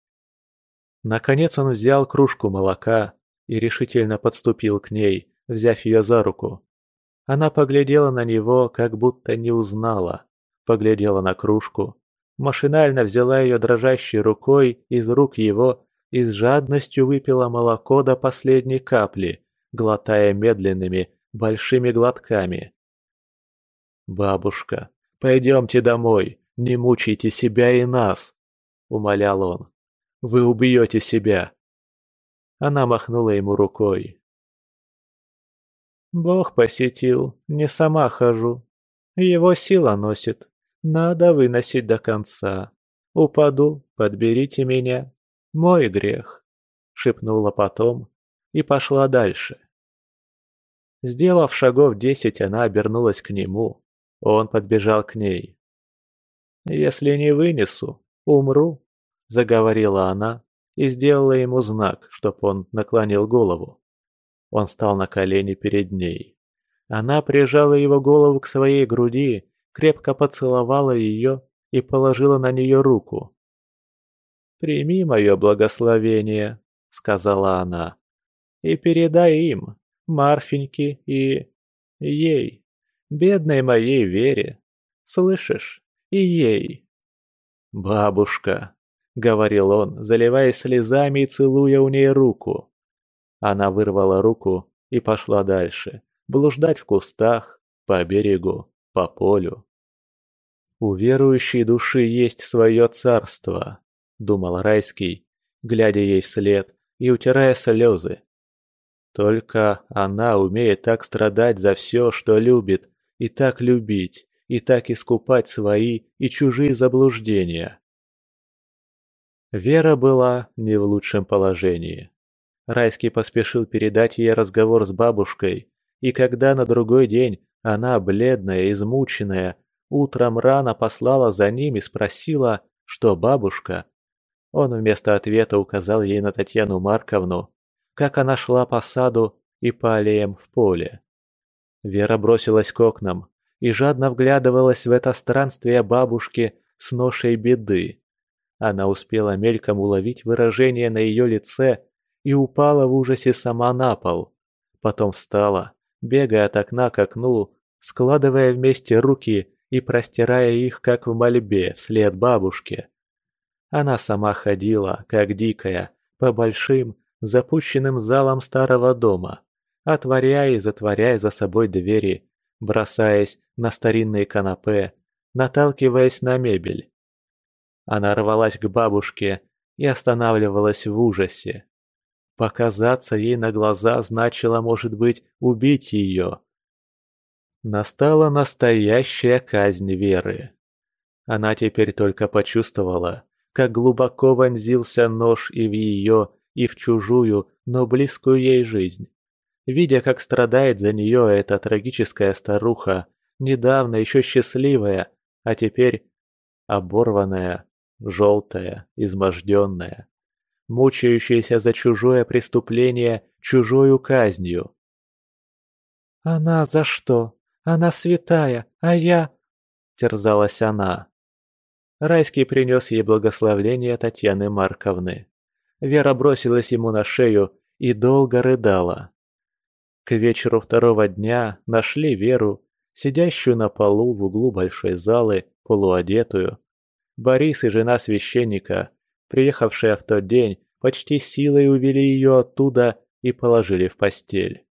Наконец он взял кружку молока, и решительно подступил к ней, взяв ее за руку. Она поглядела на него, как будто не узнала, поглядела на кружку, машинально взяла ее дрожащей рукой из рук его и с жадностью выпила молоко до последней капли, глотая медленными, большими глотками. «Бабушка, пойдемте домой, не мучайте себя и нас», — умолял он. «Вы убьете себя». Она махнула ему рукой. «Бог посетил, не сама хожу. Его сила носит. Надо выносить до конца. Упаду, подберите меня. Мой грех», — шепнула потом и пошла дальше. Сделав шагов десять, она обернулась к нему. Он подбежал к ней. «Если не вынесу, умру», — заговорила она, и сделала ему знак, чтоб он наклонил голову. Он стал на колени перед ней. Она прижала его голову к своей груди, крепко поцеловала ее и положила на нее руку. «Прими мое благословение», — сказала она, — «и передай им, Марфеньке и... ей, бедной моей Вере. Слышишь? И ей». «Бабушка», — говорил он, заливаясь слезами и целуя у ней руку. Она вырвала руку и пошла дальше, блуждать в кустах, по берегу, по полю. «У верующей души есть свое царство», — думал Райский, глядя ей вслед и утирая слезы. Только она умеет так страдать за все, что любит, и так любить, и так искупать свои и чужие заблуждения. Вера была не в лучшем положении. Райский поспешил передать ей разговор с бабушкой, и когда на другой день она, бледная, измученная, утром рано послала за ним и спросила, что бабушка, он вместо ответа указал ей на Татьяну Марковну, как она шла по саду и по аллеям в поле. Вера бросилась к окнам и жадно вглядывалась в это странствие бабушки с ношей беды. Она успела мельком уловить выражение на ее лице и упала в ужасе сама на пол. Потом встала, бегая от окна к окну, складывая вместе руки и простирая их, как в мольбе, вслед бабушке. Она сама ходила, как дикая, по большим, запущенным залам старого дома, отворяя и затворяя за собой двери, бросаясь на старинные канапе, наталкиваясь на мебель. Она рвалась к бабушке и останавливалась в ужасе. Показаться ей на глаза значило, может быть, убить ее. Настала настоящая казнь Веры. Она теперь только почувствовала, как глубоко вонзился нож и в ее, и в чужую, но близкую ей жизнь. Видя, как страдает за нее эта трагическая старуха, недавно еще счастливая, а теперь оборванная, желтая, изможденная, мучающаяся за чужое преступление, чужою казнью. «Она за что? Она святая, а я...» — терзалась она. Райский принес ей благословление Татьяны Марковны. Вера бросилась ему на шею и долго рыдала. К вечеру второго дня нашли Веру, сидящую на полу в углу большой залы, полуодетую. Борис и жена священника, приехавшая в тот день, почти силой увели ее оттуда и положили в постель.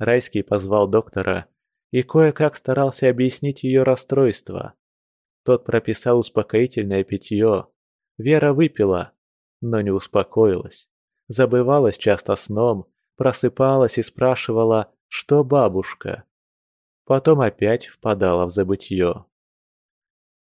Райский позвал доктора и кое-как старался объяснить ее расстройство. Тот прописал успокоительное питье. Вера выпила, но не успокоилась. Забывалась часто сном, просыпалась и спрашивала, что бабушка. Потом опять впадала в забытье.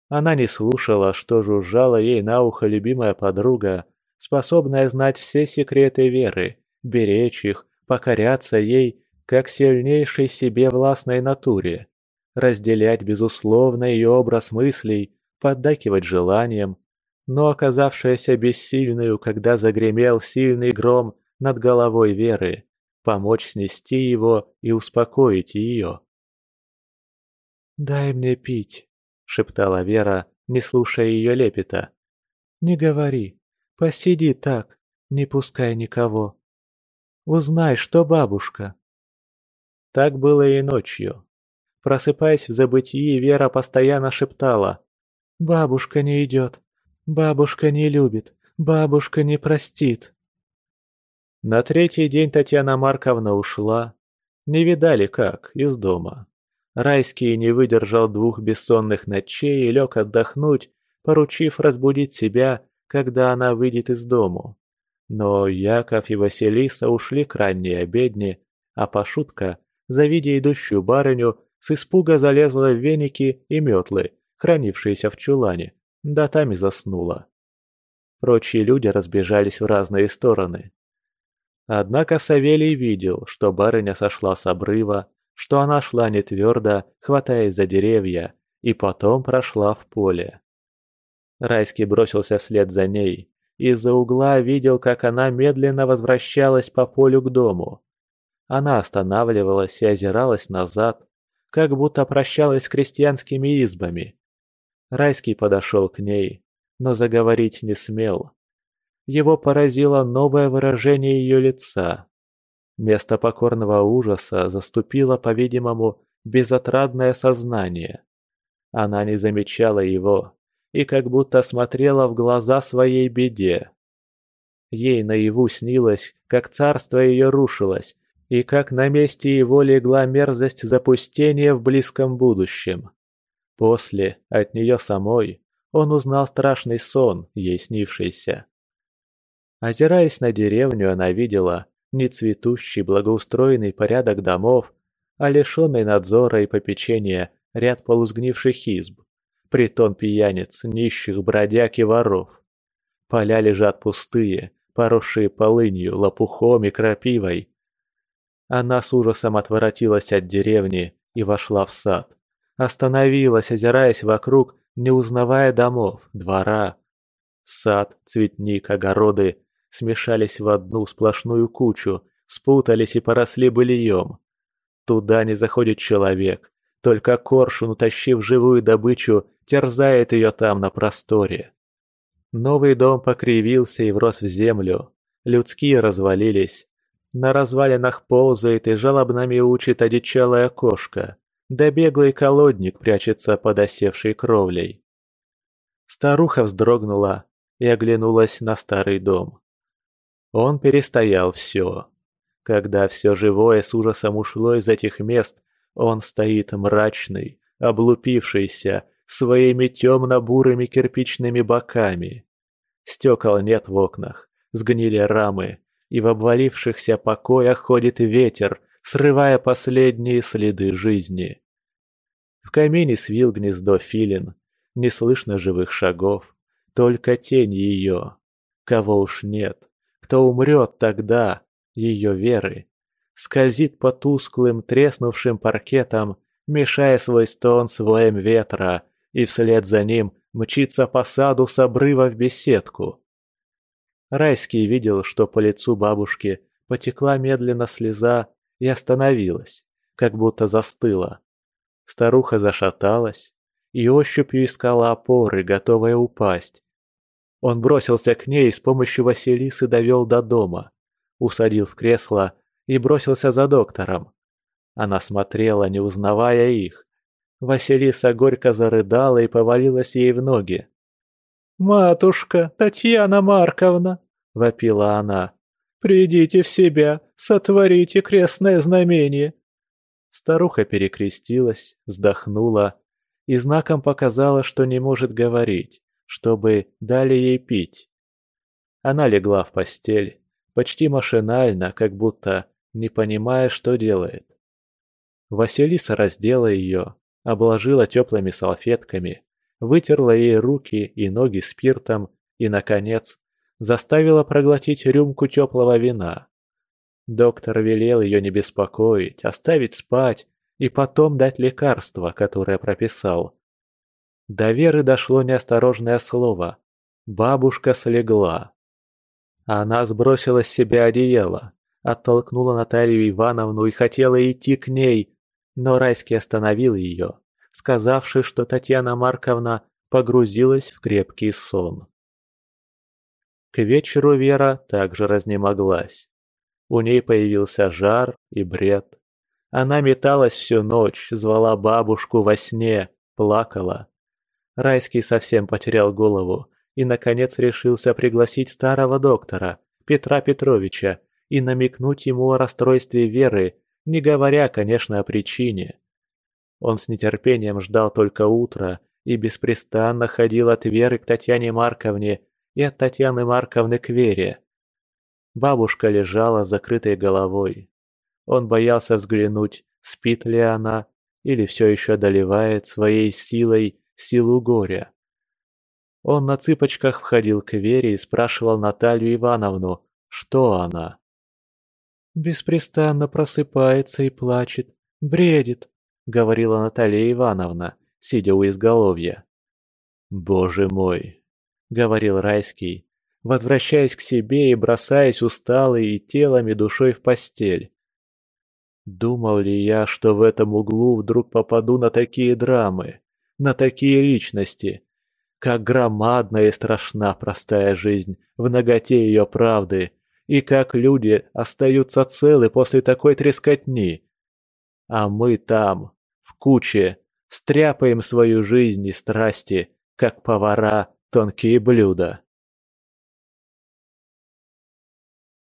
Она не слушала, что жужжала ей на ухо любимая подруга, способная знать все секреты Веры, беречь их, покоряться ей, как сильнейшей себе властной натуре разделять, безусловно, ее образ мыслей, поддакивать желаниям, но оказавшаяся бессильную, когда загремел сильный гром над головой Веры, помочь снести его и успокоить ее. «Дай мне пить», — шептала Вера, не слушая ее лепета. «Не говори, посиди так, не пускай никого. Узнай, что бабушка». Так было и ночью. Просыпаясь в забытии, Вера постоянно шептала. «Бабушка не идет. Бабушка не любит. Бабушка не простит». На третий день Татьяна Марковна ушла. Не видали как, из дома. Райский не выдержал двух бессонных ночей и лег отдохнуть, поручив разбудить себя, когда она выйдет из дому. Но Яков и Василиса ушли к ранней обедне, а Пашутка, завидя идущую барыню, с испуга залезла в веники и метлы, хранившиеся в чулане, да там и заснула. Прочие люди разбежались в разные стороны. Однако Савелий видел, что барыня сошла с обрыва, что она шла не твердо, хватаясь за деревья, и потом прошла в поле. Райский бросился вслед за ней, из-за угла видел, как она медленно возвращалась по полю к дому. Она останавливалась и озиралась назад, как будто прощалась с крестьянскими избами. Райский подошел к ней, но заговорить не смел. Его поразило новое выражение ее лица. Место покорного ужаса заступило, по-видимому, безотрадное сознание. Она не замечала его и как будто смотрела в глаза своей беде. Ей наяву снилось, как царство ее рушилось, и как на месте его легла мерзость запустения в близком будущем. После, от нее самой, он узнал страшный сон, ей снившийся. Озираясь на деревню, она видела не цветущий благоустроенный порядок домов, а лишенный надзора и попечения ряд полузгнивших изб, притон пьяниц, нищих, бродяг и воров. Поля лежат пустые, поросшие полынью, лопухом и крапивой, она с ужасом отворотилась от деревни и вошла в сад. Остановилась, озираясь вокруг, не узнавая домов, двора. Сад, цветник, огороды смешались в одну сплошную кучу, спутались и поросли былием. Туда не заходит человек, только коршун, утащив живую добычу, терзает ее там на просторе. Новый дом покривился и врос в землю, людские развалились. На развалинах ползает и жалобно мяучит одичалая кошка, да беглый колодник прячется под осевшей кровлей. Старуха вздрогнула и оглянулась на старый дом. Он перестоял все. Когда все живое с ужасом ушло из этих мест, он стоит мрачный, облупившийся, своими темно-бурыми кирпичными боками. Стекол нет в окнах, сгнили рамы, и в обвалившихся покоях ходит ветер, срывая последние следы жизни. В камине свил гнездо филин, не слышно живых шагов, только тень ее. Кого уж нет, кто умрет тогда, ее веры. Скользит по тусклым, треснувшим паркетам, мешая свой стон своим ветра, и вслед за ним мчится по саду с обрыва в беседку. Райский видел, что по лицу бабушки потекла медленно слеза и остановилась, как будто застыла. Старуха зашаталась, и ощупью искала опоры, готовая упасть. Он бросился к ней и с помощью Василисы довел до дома, усадил в кресло и бросился за доктором. Она смотрела, не узнавая их. Василиса горько зарыдала и повалилась ей в ноги. «Матушка, Татьяна Марковна!» — вопила она. «Придите в себя, сотворите крестное знамение!» Старуха перекрестилась, вздохнула и знаком показала, что не может говорить, чтобы дали ей пить. Она легла в постель, почти машинально, как будто не понимая, что делает. Василиса раздела ее, обложила теплыми салфетками, вытерла ей руки и ноги спиртом и, наконец, заставила проглотить рюмку теплого вина. Доктор велел ее не беспокоить, оставить спать и потом дать лекарство, которое прописал. До Веры дошло неосторожное слово. Бабушка слегла. Она сбросила с себя одеяло, оттолкнула Наталью Ивановну и хотела идти к ней, но Райский остановил ее, сказавший, что Татьяна Марковна погрузилась в крепкий сон. К вечеру Вера также разнемоглась. У ней появился жар и бред. Она металась всю ночь, звала бабушку во сне, плакала. Райский совсем потерял голову и, наконец, решился пригласить старого доктора, Петра Петровича, и намекнуть ему о расстройстве Веры, не говоря, конечно, о причине. Он с нетерпением ждал только утра и беспрестанно ходил от Веры к Татьяне Марковне и от Татьяны Марковны к Вере. Бабушка лежала с закрытой головой, он боялся взглянуть, спит ли она или все еще одолевает своей силой силу горя. Он на цыпочках входил к Вере и спрашивал Наталью Ивановну, что она. «Беспрестанно просыпается и плачет, бредит», — говорила Наталья Ивановна, сидя у изголовья. «Боже мой!» — говорил Райский, возвращаясь к себе и бросаясь усталый и телом и душой в постель. Думал ли я, что в этом углу вдруг попаду на такие драмы, на такие личности? Как громадна и страшна простая жизнь в ноготе ее правды, и как люди остаются целы после такой трескотни. А мы там, в куче, стряпаем свою жизнь и страсти, как повара тонкие блюда.